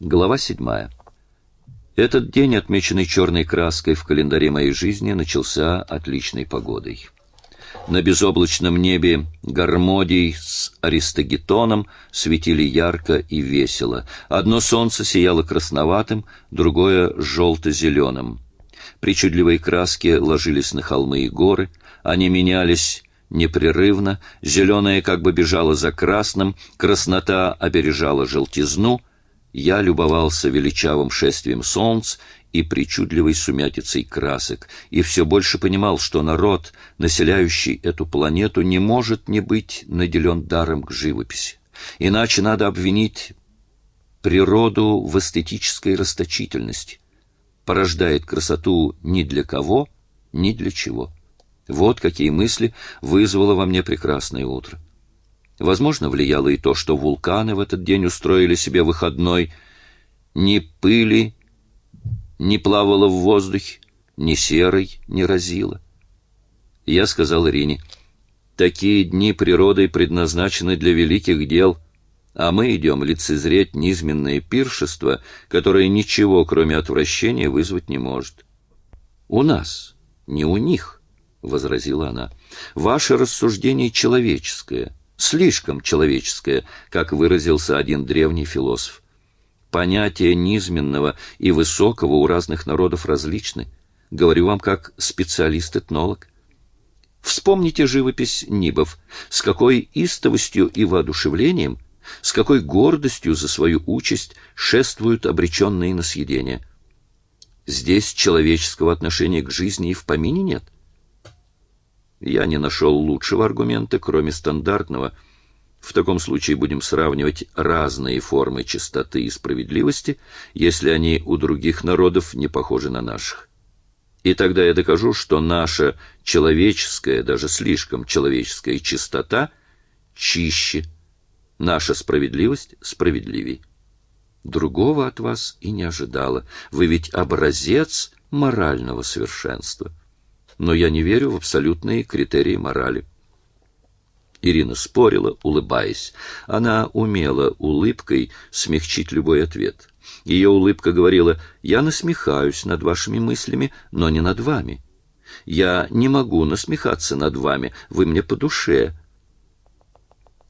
Глава седьмая. Этот день, отмеченный черной краской в календаре моей жизни, начался отличной погодой. На безоблачном небе гармодий с аристогетоном светили ярко и весело. Одно солнце сияло красноватым, другое — желто-зеленым. Причудливые краски ложились на холмы и горы, они менялись непрерывно, зеленое как бы бежало за красным, краснота опережала желтизну — я любовался величавым шествием солнц и причудливой сумятицей красок, и все больше понимал, что народ, населяющий эту планету, не может не быть наделен даром к живописи. Иначе надо обвинить природу в эстетической расточительности. Порождает красоту ни для кого, ни для чего. Вот какие мысли вызвало во мне прекрасное утро. Возможно, влияло и то, что вулканы в этот день устроили себе выходной. Ни пыли не плавало в воздухе, ни серой не разило. Я сказал Ирине, такие дни природой предназначены для великих дел, а мы идем лицезреть низменное пиршество, которое ничего, кроме отвращения, вызвать не может. У нас, не у них, — возразила она. — Ваше рассуждение человеческое — слишком человеческое, как выразился один древний философ. Понятия низменного и высокого у разных народов различны. Говорю вам как специалист-этнолог. Вспомните живопись Нибов, с какой истовостью и воодушевлением, с какой гордостью за свою участь шествуют обреченные на съедение. Здесь человеческого отношения к жизни и в помине нет. — я не нашел лучшего аргумента, кроме стандартного. В таком случае будем сравнивать разные формы чистоты и справедливости, если они у других народов не похожи на наших. И тогда я докажу, что наша человеческая, даже слишком человеческая чистота чище, наша справедливость справедливей. Другого от вас и не ожидала. Вы ведь образец морального совершенства но я не верю в абсолютные критерии морали. Ирина спорила, улыбаясь. Она умела улыбкой смягчить любой ответ. Ее улыбка говорила, «Я насмехаюсь над вашими мыслями, но не над вами. Я не могу насмехаться над вами, вы мне по душе».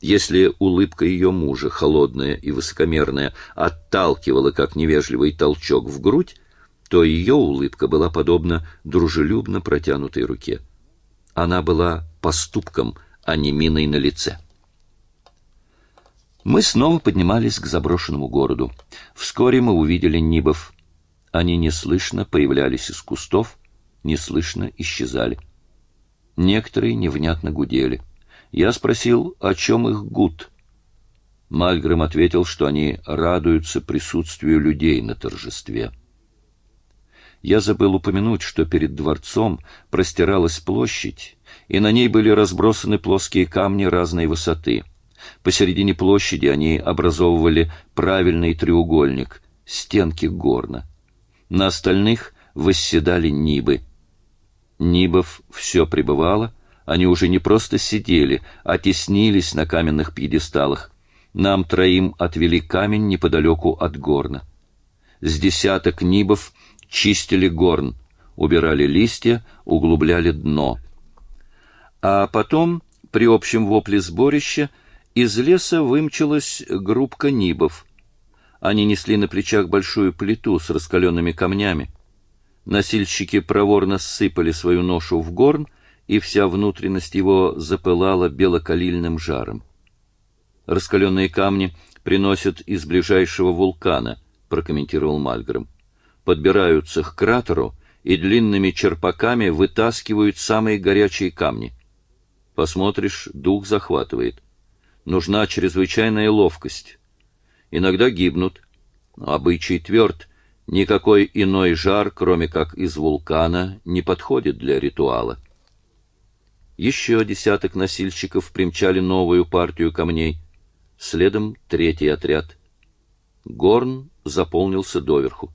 Если улыбка ее мужа, холодная и высокомерная, отталкивала, как невежливый толчок в грудь, то ее улыбка была подобна дружелюбно протянутой руке. Она была поступком, а не миной на лице. Мы снова поднимались к заброшенному городу. Вскоре мы увидели Нибов. Они неслышно появлялись из кустов, неслышно исчезали. Некоторые невнятно гудели. Я спросил, о чем их гуд. Мальгрэм ответил, что они радуются присутствию людей на торжестве. Я забыл упомянуть, что перед дворцом простиралась площадь, и на ней были разбросаны плоские камни разной высоты. Посередине площади они образовывали правильный треугольник, стенки горна. На остальных восседали нибы. Нибов все пребывало, они уже не просто сидели, а теснились на каменных пьедесталах. Нам троим отвели камень неподалеку от горна. С десяток нибов чистили горн, убирали листья, углубляли дно. А потом, при общем вопле сборища, из леса вымчалась группка нибов. Они несли на плечах большую плиту с раскаленными камнями. Носильщики проворно сыпали свою ношу в горн, и вся внутренность его запылала белокалильным жаром. Раскаленные камни приносят из ближайшего вулкана, прокомментировал Мальгрэм подбираются к кратеру и длинными черпаками вытаскивают самые горячие камни. Посмотришь, дух захватывает. Нужна чрезвычайная ловкость. Иногда гибнут. Обычай тверд. Никакой иной жар, кроме как из вулкана, не подходит для ритуала. Еще десяток носильщиков примчали новую партию камней. Следом третий отряд. Горн заполнился доверху.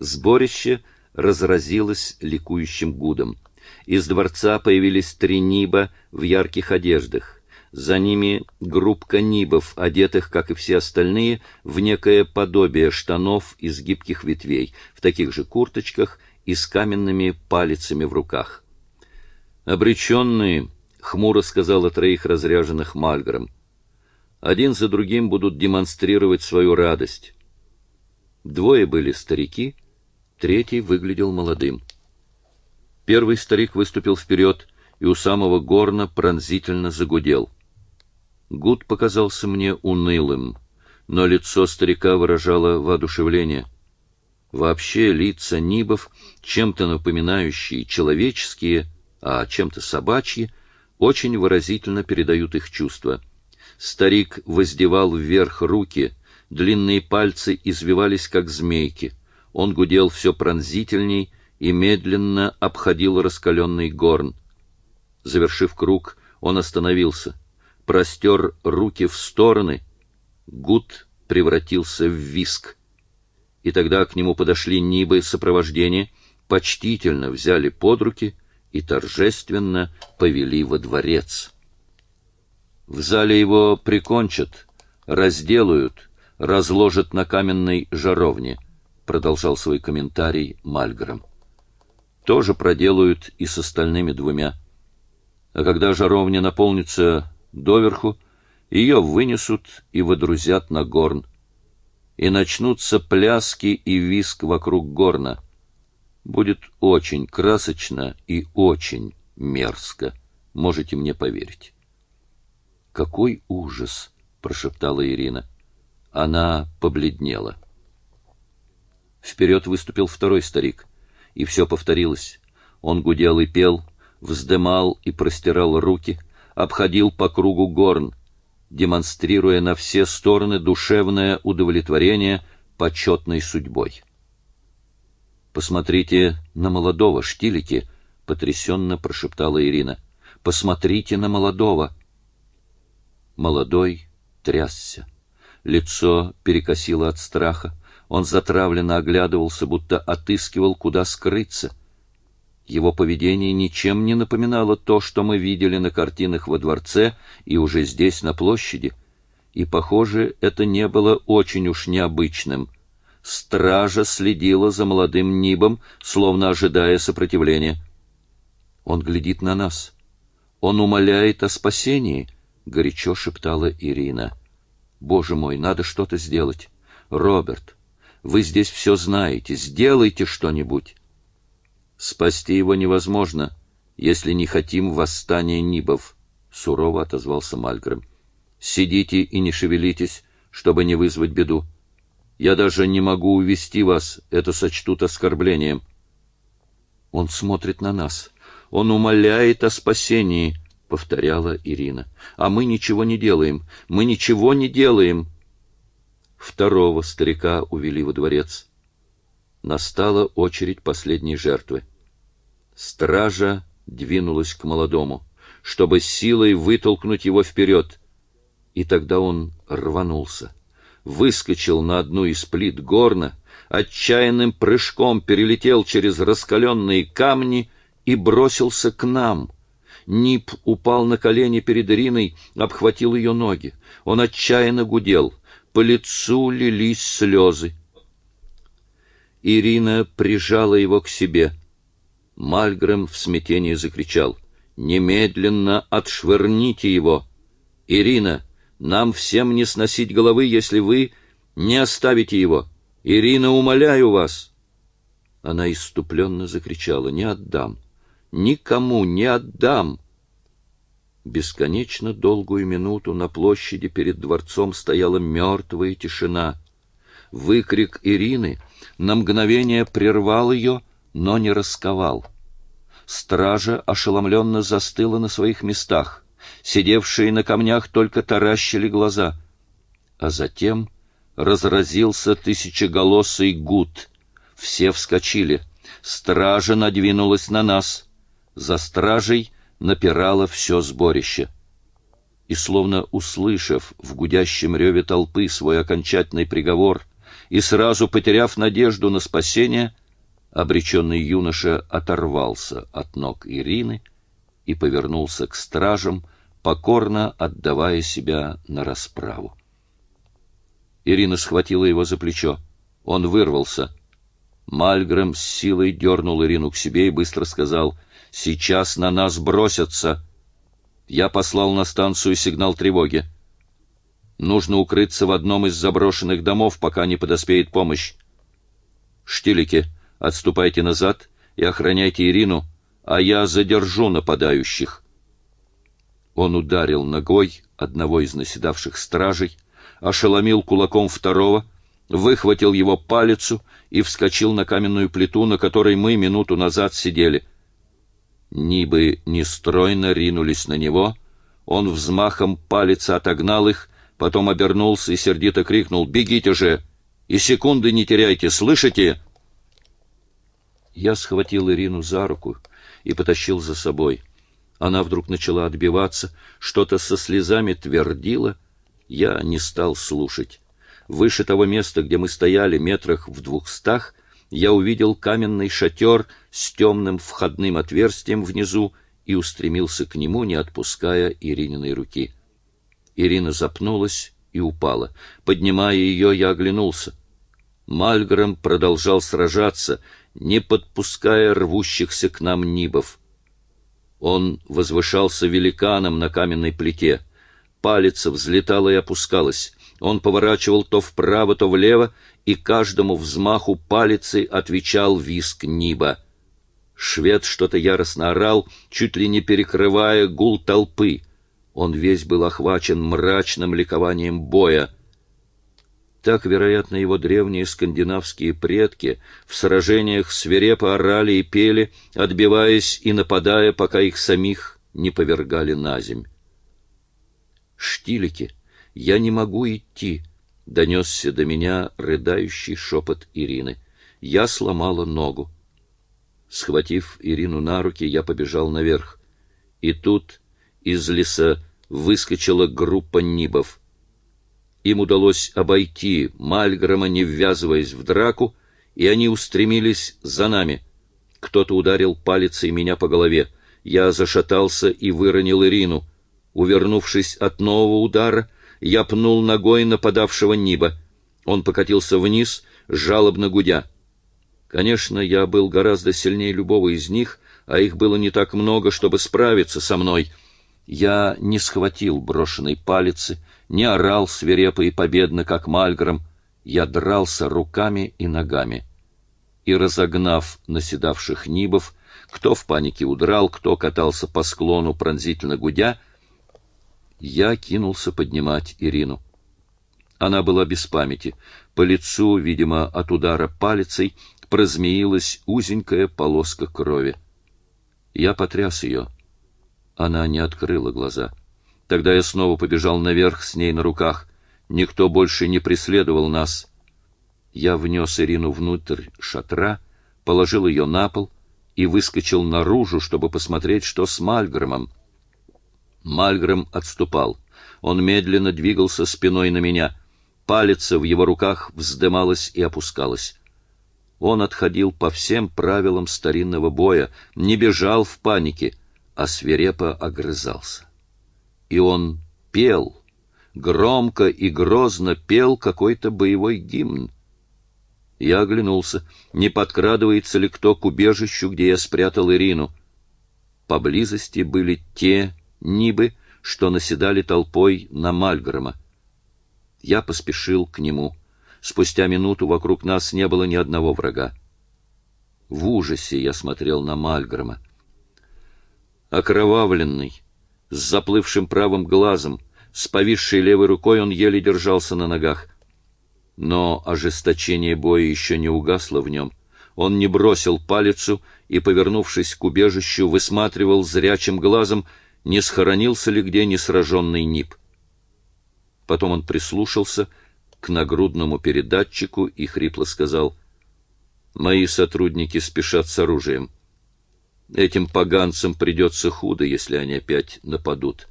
Сборище разразилось ликующим гудом. Из дворца появились три ниба в ярких одеждах. За ними группка нибов, одетых, как и все остальные, в некое подобие штанов из гибких ветвей, в таких же курточках и с каменными палицами в руках. «Обреченные», — хмуро сказал о троих разряженных Мальгром, — «один за другим будут демонстрировать свою радость». Двое были старики, третий выглядел молодым. Первый старик выступил вперед и у самого горна пронзительно загудел. Гуд показался мне унылым, но лицо старика выражало воодушевление. Вообще лица нибов, чем-то напоминающие человеческие, а чем-то собачьи, очень выразительно передают их чувства. Старик воздевал вверх руки, длинные пальцы извивались, как змейки. Он гудел все пронзительней и медленно обходил раскаленный горн. Завершив круг, он остановился, простер руки в стороны. Гуд превратился в виск. И тогда к нему подошли Нибы сопровождения, почтительно взяли под руки и торжественно повели во дворец. В зале его прикончат, разделают, разложат на каменной жаровне, продолжал свой комментарий Мальгром. Тоже проделают и с остальными двумя. А когда жаровня наполнится доверху, ее вынесут и водрузят на горн. И начнутся пляски и виск вокруг горна. Будет очень красочно и очень мерзко, можете мне поверить. Какой ужас, прошептала Ирина. Она побледнела. Вперед выступил второй старик, и все повторилось. Он гудел и пел, вздымал и простирал руки, обходил по кругу горн, демонстрируя на все стороны душевное удовлетворение почетной судьбой. Посмотрите на молодого Штилики, потрясенно прошептала Ирина. Посмотрите на молодого. Молодой трясся. Лицо перекосило от страха. Он затравленно оглядывался, будто отыскивал, куда скрыться. Его поведение ничем не напоминало то, что мы видели на картинах во дворце и уже здесь на площади. И, похоже, это не было очень уж необычным. Стража следила за молодым Нибом, словно ожидая сопротивления. Он глядит на нас. Он умоляет о спасении, горячо шептала Ирина. Боже мой, надо что-то сделать. Роберт, вы здесь все знаете, сделайте что-нибудь. Спасти его невозможно, если не хотим восстания Нибов, сурово отозвался Мальгрэм. Сидите и не шевелитесь, чтобы не вызвать беду. Я даже не могу увести вас, это сочтут оскорблением. Он смотрит на нас. Он умоляет о спасении, повторяла Ирина. А мы ничего не делаем. Мы ничего не делаем. Второго старика увели во дворец. Настала очередь последней жертвы. Стража двинулась к молодому, чтобы силой вытолкнуть его вперед. И тогда он рванулся, выскочил на одну из плит горна, отчаянным прыжком перелетел через раскаленные камни и бросился к нам. Нип упал на колени перед Ириной, обхватил ее ноги. Он отчаянно гудел, по лицу лились слезы. Ирина прижала его к себе — Мальгрэм в смятении закричал: "Немедленно отшвырните его! Ирина, нам всем не сносить головы, если вы не оставите его. Ирина, умоляю вас!" Она иступленно закричала: "Не отдам! Никому не отдам!" Бесконечно долгую минуту на площади перед дворцом стояла мертвая тишина. Выкрик Ирины на мгновение прервал ее, но не расковал. Стража ошеломленно застыла на своих местах. Сидевшие на камнях только таращили глаза. А затем разразился тысячеголосый гуд. Все вскочили. Стража надвинулась на нас. За стражей напирало все сборище. И словно услышав в гудящем реве толпы свой окончательный приговор и сразу потеряв надежду на спасение, Обреченный юноша оторвался от ног Ирины и повернулся к стражам, покорно отдавая себя на расправу. Ирина схватила его за плечо. Он вырвался. Мальгрэм с силой дернул Ирину к себе и быстро сказал, «Сейчас на нас бросятся!» Я послал на станцию сигнал тревоги. Нужно укрыться в одном из заброшенных домов, пока не подоспеет помощь. Штилики, отступайте назад и охраняйте Ирину, а я задержу нападающих. Он ударил ногой одного из наседавших стражей, ошеломил кулаком второго, выхватил его палицу и вскочил на каменную плиту, на которой мы минуту назад сидели. Нибы нестройно ринулись на него, он взмахом палицы отогнал их, потом обернулся и сердито крикнул «Бегите же! И секунды не теряйте, слышите?» Я схватил Ирину за руку и потащил за собой. Она вдруг начала отбиваться, что-то со слезами твердила. Я не стал слушать. Выше того места, где мы стояли, метрах в двухстах, я увидел каменный шатер с темным входным отверстием внизу и устремился к нему, не отпуская Ирининой руки. Ирина запнулась и упала. Поднимая ее, я оглянулся. Мальгром продолжал сражаться, не подпуская рвущихся к нам нибов. Он возвышался великаном на каменной плите. Палец взлетала и опускалась. Он поворачивал то вправо, то влево, и каждому взмаху палицы отвечал виск Ниба. Швед что-то яростно орал, чуть ли не перекрывая гул толпы. Он весь был охвачен мрачным ликованием боя. Так, вероятно, его древние скандинавские предки в сражениях свирепо орали и пели, отбиваясь и нападая, пока их самих не повергали на земь. «Штилики, я не могу идти», — донесся до меня рыдающий шепот Ирины. «Я сломала ногу». Схватив Ирину на руки, я побежал наверх. И тут из леса выскочила группа нибов — им удалось обойти Мальгрома, не ввязываясь в драку, и они устремились за нами. Кто-то ударил палицей меня по голове. Я зашатался и выронил Ирину. Увернувшись от нового удара, я пнул ногой нападавшего Ниба. Он покатился вниз, жалобно гудя. Конечно, я был гораздо сильнее любого из них, а их было не так много, чтобы справиться со мной. Я не схватил брошенной палицы, не орал свирепо и победно, как Мальгром, я дрался руками и ногами. И, разогнав наседавших нибов, кто в панике удрал, кто катался по склону пронзительно гудя, я кинулся поднимать Ирину. Она была без памяти. По лицу, видимо, от удара палицей, прозмеилась узенькая полоска крови. Я потряс ее. Она не открыла глаза. Тогда я снова побежал наверх с ней на руках. Никто больше не преследовал нас. Я внес Ирину внутрь шатра, положил ее на пол и выскочил наружу, чтобы посмотреть, что с Мальгромом. Мальгром отступал. Он медленно двигался спиной на меня. Палец в его руках вздымалась и опускалась. Он отходил по всем правилам старинного боя, не бежал в панике, а свирепо огрызался и он пел, громко и грозно пел какой-то боевой гимн. Я оглянулся, не подкрадывается ли кто к убежищу, где я спрятал Ирину. Поблизости были те нибы, что наседали толпой на Мальгрома. Я поспешил к нему. Спустя минуту вокруг нас не было ни одного врага. В ужасе я смотрел на Мальгрома. Окровавленный, с заплывшим правым глазом, с повисшей левой рукой он еле держался на ногах. Но ожесточение боя еще не угасло в нем. Он не бросил палицу и, повернувшись к убежищу, высматривал зрячим глазом, не схоронился ли где несраженный нип. Потом он прислушался к нагрудному передатчику и хрипло сказал, «Мои сотрудники спешат с оружием». Этим поганцам придется худо, если они опять нападут.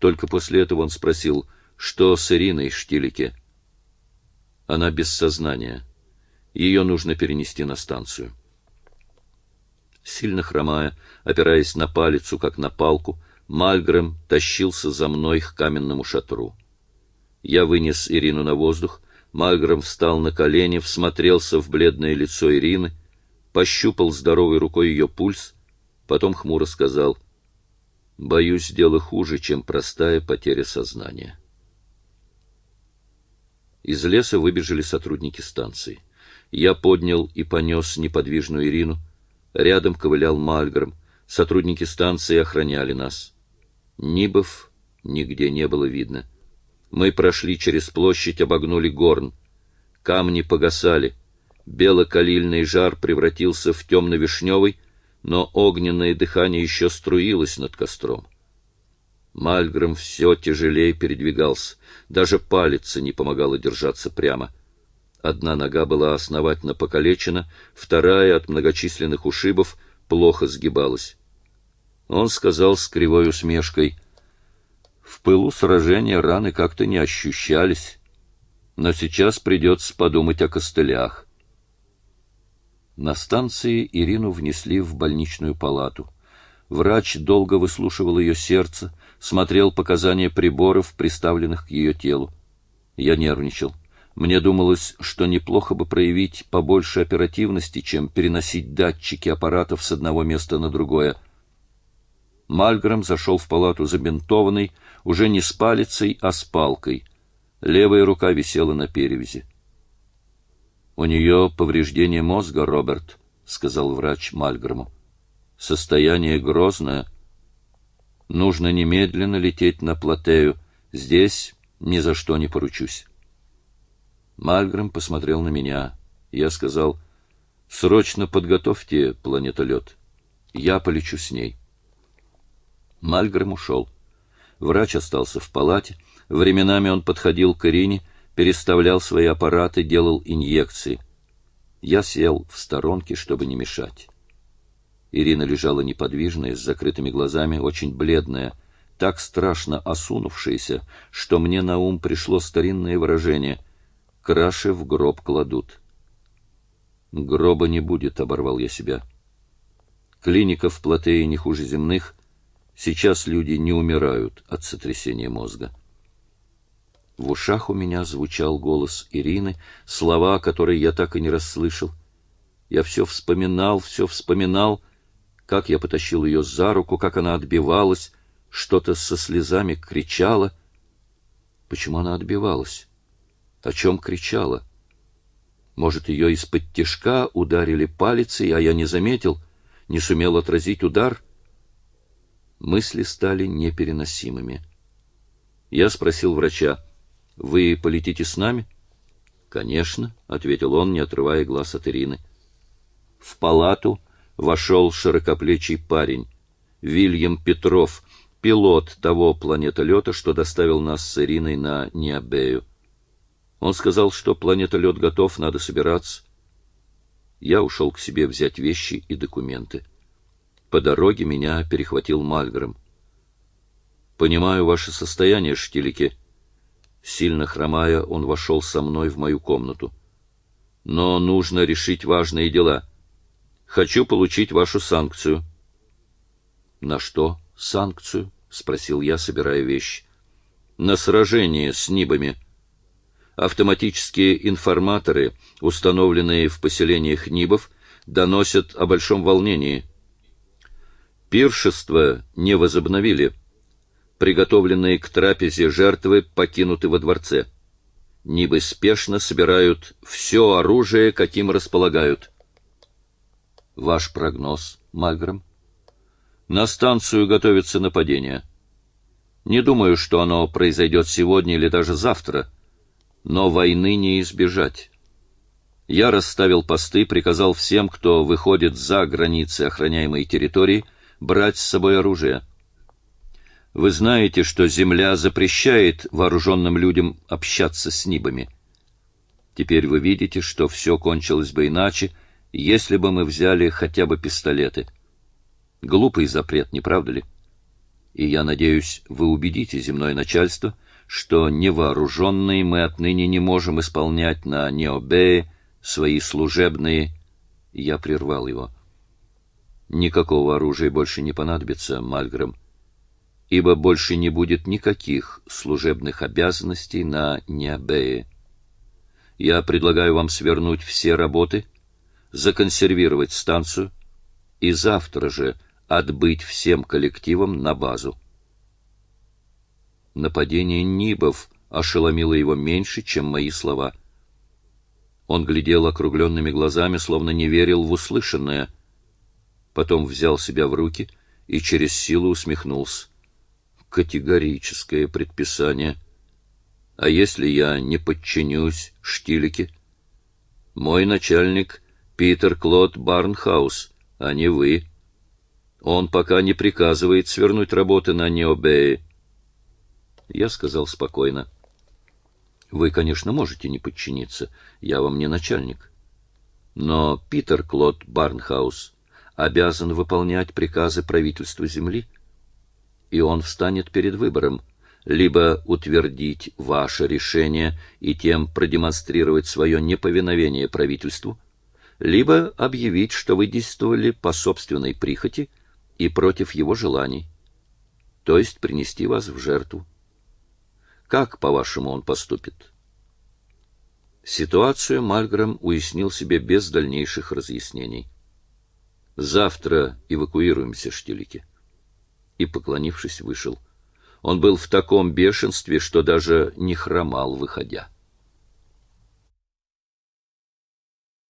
Только после этого он спросил, что с Ириной Штилике. Она без сознания. Ее нужно перенести на станцию. Сильно хромая, опираясь на палицу, как на палку, Мальгрэм тащился за мной к каменному шатру. Я вынес Ирину на воздух, Мальгрэм встал на колени, всмотрелся в бледное лицо Ирины, пощупал здоровой рукой ее пульс, потом хмуро сказал, «Боюсь, дело хуже, чем простая потеря сознания». Из леса выбежали сотрудники станции. Я поднял и понес неподвижную Ирину. Рядом ковылял Мальгром. Сотрудники станции охраняли нас. Нибов нигде не было видно. Мы прошли через площадь, обогнули горн. Камни погасали. Белокалильный жар превратился в темно-вишневый, но огненное дыхание еще струилось над костром. Мальгром все тяжелее передвигался, даже палец не помогало держаться прямо. Одна нога была основательно покалечена, вторая от многочисленных ушибов плохо сгибалась. Он сказал с кривой усмешкой, «В пылу сражения раны как-то не ощущались, но сейчас придется подумать о костылях». На станции Ирину внесли в больничную палату. Врач долго выслушивал ее сердце, смотрел показания приборов, приставленных к ее телу. Я нервничал. Мне думалось, что неплохо бы проявить побольше оперативности, чем переносить датчики аппаратов с одного места на другое. Мальграм зашел в палату забинтованный, уже не с палицей, а с палкой. Левая рука висела на перевязи. «У нее повреждение мозга, Роберт», — сказал врач Мальграму. «Состояние грозное». Нужно немедленно лететь на Платею. Здесь ни за что не поручусь. Мальгрэм посмотрел на меня. Я сказал, срочно подготовьте планетолет. Я полечу с ней. Мальгрэм ушел. Врач остался в палате. Временами он подходил к Ирине, переставлял свои аппараты, делал инъекции. Я сел в сторонке, чтобы не мешать. Ирина лежала неподвижная, с закрытыми глазами, очень бледная, так страшно осунувшаяся, что мне на ум пришло старинное выражение «краши в гроб кладут». «Гроба не будет», — оборвал я себя. Клиника в Платее не хуже земных. Сейчас люди не умирают от сотрясения мозга. В ушах у меня звучал голос Ирины, слова, которые я так и не расслышал. Я все вспоминал, все вспоминал — как я потащил ее за руку, как она отбивалась, что-то со слезами кричала. Почему она отбивалась? О чем кричала? Может, ее из-под тишка ударили палицей, а я не заметил, не сумел отразить удар? Мысли стали непереносимыми. Я спросил врача, «Вы полетите с нами?» «Конечно», — ответил он, не отрывая глаз от Ирины. В палату вошел широкоплечий парень, Вильям Петров, пилот того планетолета, что доставил нас с Ириной на Ниабею. Он сказал, что планетолет готов, надо собираться. Я ушел к себе взять вещи и документы. По дороге меня перехватил Мальгрэм. «Понимаю ваше состояние, штилики». Сильно хромая, он вошел со мной в мою комнату. «Но нужно решить важные дела». Хочу получить вашу санкцию. На что санкцию? спросил я, собирая вещи. На сражение с нибами. Автоматические информаторы, установленные в поселениях нибов, доносят о большом волнении. Пиршество не возобновили. Приготовленные к трапезе жертвы покинуты во дворце. Нибы спешно собирают все оружие, каким располагают. Ваш прогноз, Мальгрэм? На станцию готовится нападение. Не думаю, что оно произойдет сегодня или даже завтра, но войны не избежать. Я расставил посты, приказал всем, кто выходит за границы охраняемой территории, брать с собой оружие. Вы знаете, что земля запрещает вооруженным людям общаться с нибами. Теперь вы видите, что все кончилось бы иначе, если бы мы взяли хотя бы пистолеты. Глупый запрет, не правда ли? И я надеюсь, вы убедите земное начальство, что невооруженные мы отныне не можем исполнять на Необее свои служебные... Я прервал его. Никакого оружия больше не понадобится, Мальгрэм. ибо больше не будет никаких служебных обязанностей на Необее. Я предлагаю вам свернуть все работы, законсервировать станцию и завтра же отбыть всем коллективам на базу. Нападение Нибов ошеломило его меньше, чем мои слова. Он глядел округленными глазами, словно не верил в услышанное. Потом взял себя в руки и через силу усмехнулся. Категорическое предписание. А если я не подчинюсь Штилике? Мой начальник Питер Клод Барнхаус, а не вы. Он пока не приказывает свернуть работы на Необее. Я сказал спокойно. Вы, конечно, можете не подчиниться, я вам не начальник. Но Питер Клод Барнхаус обязан выполнять приказы правительства Земли, и он встанет перед выбором либо утвердить ваше решение и тем продемонстрировать свое неповиновение правительству, либо объявить, что вы действовали по собственной прихоти и против его желаний, то есть принести вас в жертву. Как, по-вашему, он поступит? Ситуацию Мальграм уяснил себе без дальнейших разъяснений. Завтра эвакуируемся, Штилики. И, поклонившись, вышел. Он был в таком бешенстве, что даже не хромал, выходя.